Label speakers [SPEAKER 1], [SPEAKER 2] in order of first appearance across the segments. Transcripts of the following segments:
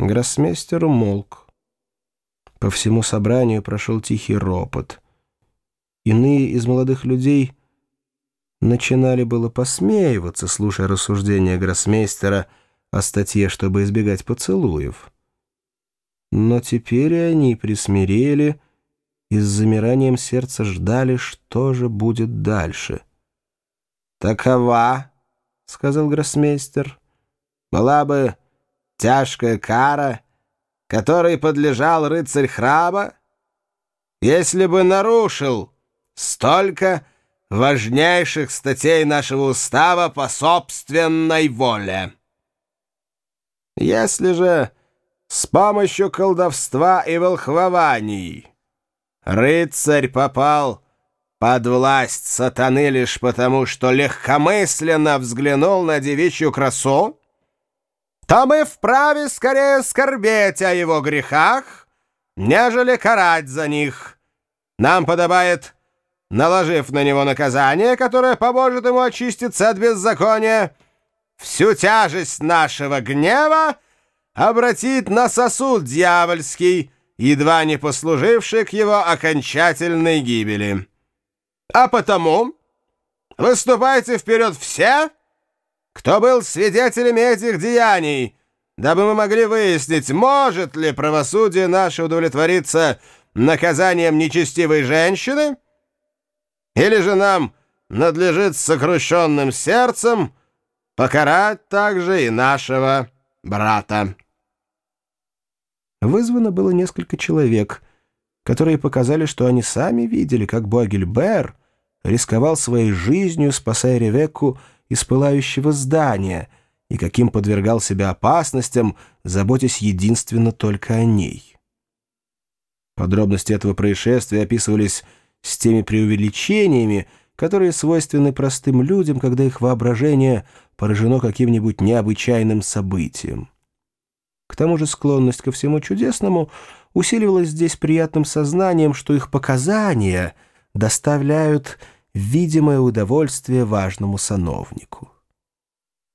[SPEAKER 1] Гроссмейстер умолк. По всему собранию прошел тихий ропот. Иные из молодых людей начинали было посмеиваться, слушая рассуждения гроссмейстера о статье, чтобы избегать поцелуев. Но теперь они присмирели и с замиранием сердца ждали, что же будет дальше.
[SPEAKER 2] «Такова», — сказал гроссмейстер, — «была бы тяжкая кара, которой подлежал рыцарь храба, если бы нарушил столько важнейших статей нашего устава по собственной воле. Если же с помощью колдовства и волхвований рыцарь попал под власть сатаны лишь потому, что легкомысленно взглянул на девичью красу, то мы вправе скорее скорбеть о его грехах, нежели карать за них. Нам подобает, наложив на него наказание, которое поможет ему очиститься от беззакония, всю тяжесть нашего гнева обратить на сосуд дьявольский, едва не послуживший к его окончательной гибели. А потому выступайте вперед все, кто был свидетелями этих деяний, дабы мы могли выяснить, может ли правосудие наше удовлетвориться наказанием нечестивой женщины, или же нам надлежит сокрушенным сердцем покарать также и нашего брата.
[SPEAKER 1] Вызвано было несколько человек, которые показали, что они сами видели, как Буагельбер рисковал своей жизнью, спасая Ревекку из пылающего здания и каким подвергал себя опасностям, заботясь единственно только о ней. Подробности этого происшествия описывались с теми преувеличениями, которые свойственны простым людям, когда их воображение поражено каким-нибудь необычайным событием. К тому же склонность ко всему чудесному усиливалась здесь приятным сознанием, что их показания доставляют видимое удовольствие важному сановнику.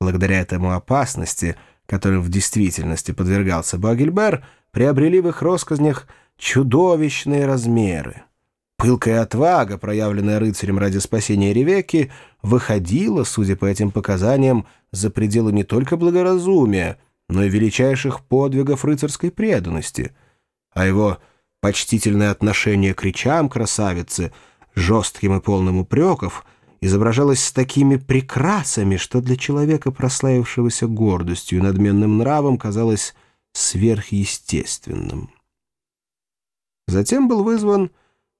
[SPEAKER 1] Благодаря этому опасности, которым в действительности подвергался Багельбер, приобрели в их россказнях чудовищные размеры. Пылкая отвага, проявленная рыцарем ради спасения Ревекки, выходила, судя по этим показаниям, за пределы не только благоразумия, но и величайших подвигов рыцарской преданности, а его почтительное отношение к речам красавицы — жестким и полным упреков, изображалось с такими прекрасами, что для человека, прославившегося гордостью и надменным нравом, казалось сверхъестественным. Затем был вызван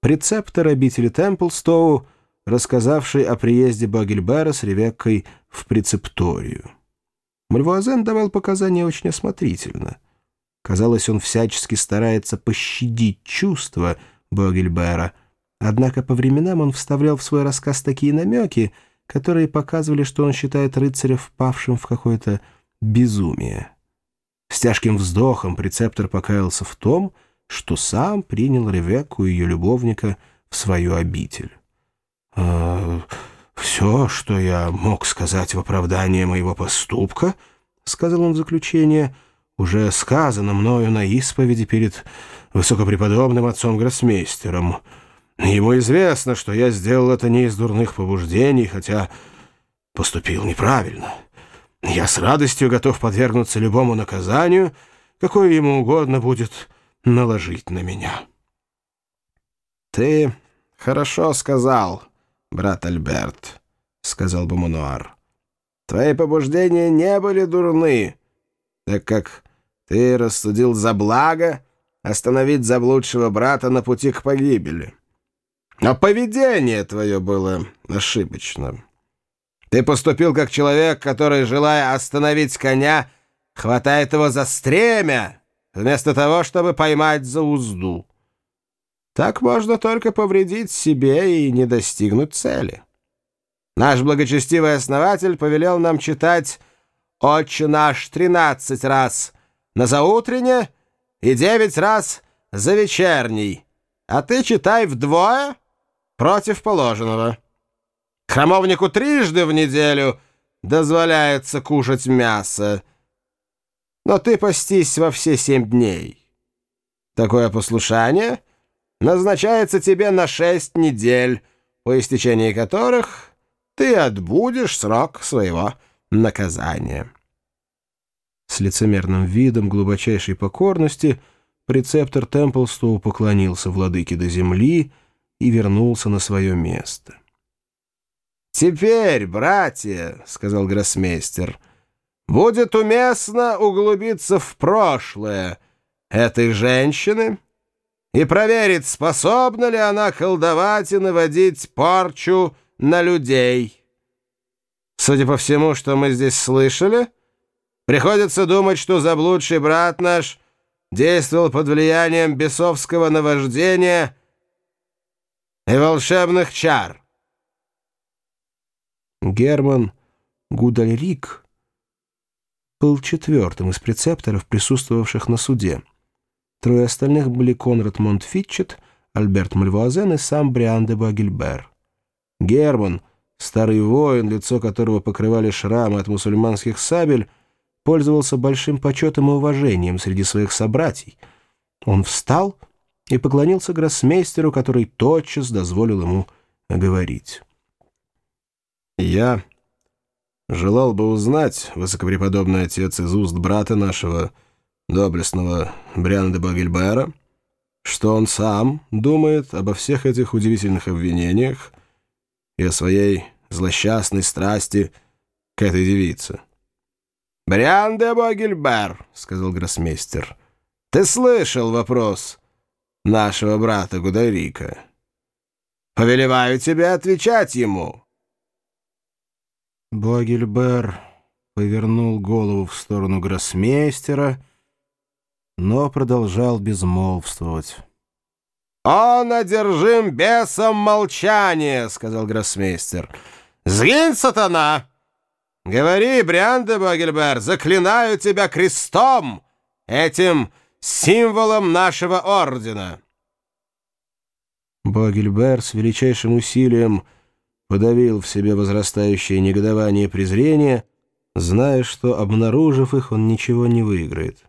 [SPEAKER 1] прецептор обители Темплстоу, рассказавший о приезде Багельбера с Ревеккой в прецепторию. Мальвуазен давал показания очень осмотрительно. Казалось, он всячески старается пощадить чувства Багельбера — Однако по временам он вставлял в свой рассказ такие намеки, которые показывали, что он считает рыцаря впавшим в какое-то безумие. С тяжким вздохом прецептор покаялся в том, что сам принял Ревекку и ее любовника в свою обитель. «Э, «Все, что я мог сказать в оправдание моего поступка, — сказал он в заключение, — уже сказано мною на исповеди перед высокопреподобным отцом-гроссмейстером». Ему известно, что я сделал это не из дурных побуждений, хотя поступил неправильно. Я с радостью готов подвергнуться любому наказанию, какое ему угодно будет наложить на меня.
[SPEAKER 2] «Ты хорошо сказал, брат Альберт», — сказал Бумануар. «Твои побуждения не были дурны, так как ты рассудил за благо остановить заблудшего брата на пути к погибели». Но поведение твое было ошибочным. Ты поступил как человек, который, желая остановить коня, хватает его за стремя, вместо того, чтобы поймать за узду. Так можно только повредить себе и не достигнуть цели. Наш благочестивый основатель повелел нам читать «Отче наш» тринадцать раз на заутрене и девять раз за вечерний, а ты читай вдвое — против положенного. Храмовнику трижды в неделю дозволяется кушать мясо. но ты постись во все семь дней. Такое послушание назначается тебе на шесть недель, по истечении которых ты отбудешь срок своего наказания».
[SPEAKER 1] С лицемерным видом глубочайшей покорности прецептор Темплстоу поклонился владыке до земли и вернулся на свое место.
[SPEAKER 2] «Теперь, братья, — сказал гроссмейстер, — будет уместно углубиться в прошлое этой женщины и проверить, способна ли она колдовать и наводить порчу на людей. Судя по всему, что мы здесь слышали, приходится думать, что заблудший брат наш действовал под влиянием бесовского наваждения и волшебных чар».
[SPEAKER 1] Герман Гудальрик был четвертым из прецепторов, присутствовавших на суде. Трое остальных были Конрад Монтфитчет, Альберт Мальвуазен и сам Бриан де Багельбер. Герман, старый воин, лицо которого покрывали шрамы от мусульманских сабель, пользовался большим почетом и уважением среди своих собратьей. Он встал и поклонился гроссмейстеру, который тотчас дозволил ему говорить.
[SPEAKER 2] Я желал бы узнать, высокопреподобный отец из уст брата нашего, доблестного Бриана де Багельбера, что он сам думает обо всех этих удивительных обвинениях и о своей злосчастной страсти к этой девице. «Бриан де Багельбер», — сказал гроссмейстер, — «ты слышал вопрос нашего брата Гударика? Повелеваю тебе отвечать ему».
[SPEAKER 1] Богельбер повернул голову в сторону гроссмейстера, но продолжал безмолвствовать.
[SPEAKER 2] «Он одержим бесом молчания», — сказал гроссмейстер. «Сгинь, сатана! Говори, Брианде Богельбер, заклинаю тебя крестом, этим символом нашего ордена».
[SPEAKER 1] Богельбер с величайшим усилием подавил в себе возрастающее негодование и презрение, зная, что, обнаружив их, он ничего не выиграет.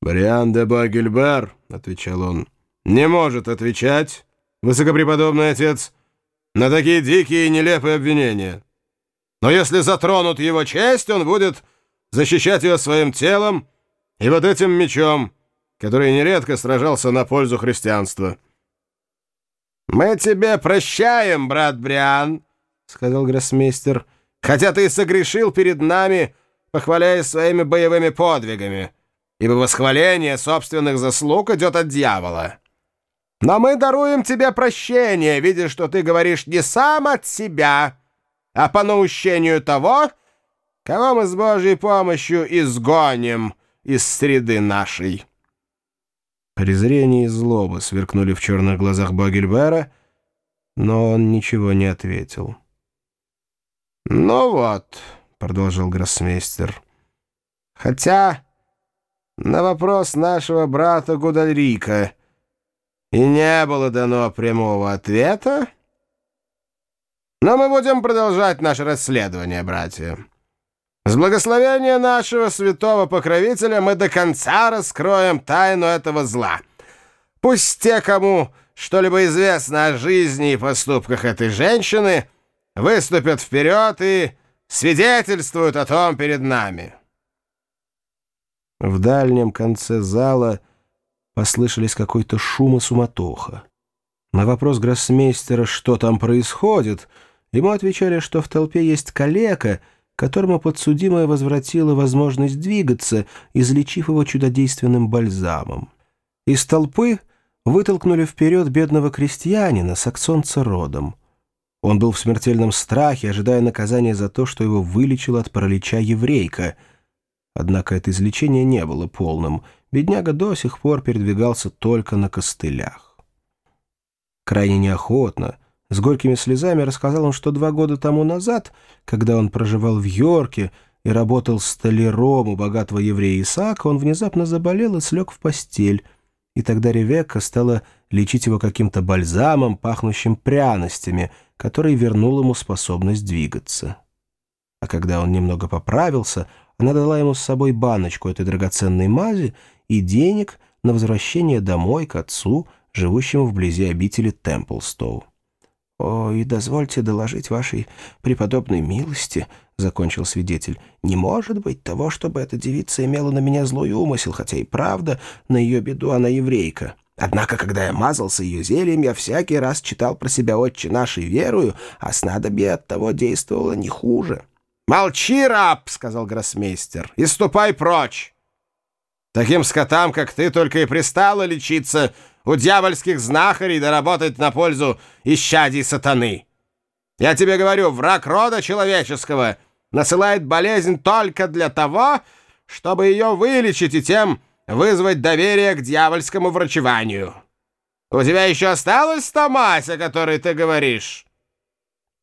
[SPEAKER 2] «Бриан де Багельбер», — отвечал он, — «не может отвечать, высокопреподобный отец, на такие дикие и нелепые обвинения. Но если затронут его честь, он будет защищать ее своим телом и вот этим мечом, который нередко сражался на пользу христианства». «Мы тебе прощаем, брат Бриан», — сказал гроссмейстер, «хотя ты согрешил перед нами, похваляясь своими боевыми подвигами, ибо восхваление собственных заслуг идет от дьявола. Но мы даруем тебе прощение, видя, что ты говоришь не сам от себя, а по наущению того, кого мы с Божьей помощью изгоним из среды нашей».
[SPEAKER 1] Презрение и злоба сверкнули в черных глазах Багельбера, но он ничего не ответил.
[SPEAKER 2] «Ну вот», — продолжил гроссмейстер, — «хотя на вопрос нашего брата Гудальрика и не было дано прямого ответа, но мы будем продолжать наше расследование, братья». С благословения нашего святого покровителя мы до конца раскроем тайну этого зла. Пусть те, кому что-либо известно о жизни и поступках этой женщины, выступят вперед и свидетельствуют о том перед нами».
[SPEAKER 1] В дальнем конце зала послышались какой-то шум и суматоха. На вопрос гроссмейстера, что там происходит, ему отвечали, что в толпе есть калека — которому подсудимая возвратила возможность двигаться, излечив его чудодейственным бальзамом. Из толпы вытолкнули вперед бедного крестьянина, саксонца родом. Он был в смертельном страхе, ожидая наказания за то, что его вылечила от паралича еврейка. Однако это излечение не было полным. Бедняга до сих пор передвигался только на костылях. Крайне неохотно, с горькими слезами рассказал он, что два года тому назад, когда он проживал в Йорке и работал столяром у богатого еврея Исаака, он внезапно заболел и слег в постель, и тогда Ревекка стала лечить его каким-то бальзамом, пахнущим пряностями, который вернул ему способность двигаться. А когда он немного поправился, Она дала ему с собой баночку этой драгоценной мази и денег на возвращение домой к отцу, живущему вблизи обители Темплстоу. «О, и дозвольте доложить вашей преподобной милости», — закончил свидетель. «Не может быть того, чтобы эта девица имела на меня злой умысел, хотя и правда, на ее беду она еврейка. Однако, когда я мазался ее зельем, я всякий раз читал про себя «Отче нашей верую», а снадобье от того действовало не хуже».
[SPEAKER 2] «Молчи, раб!» — сказал гроссмейстер. «И ступай прочь! Таким скотам, как ты, только и пристало лечиться у дьявольских знахарей да работать на пользу исчадий сатаны. Я тебе говорю, враг рода человеческого насылает болезнь только для того, чтобы ее вылечить и тем вызвать доверие к дьявольскому врачеванию. У тебя еще осталась та мазь, о которой ты говоришь?»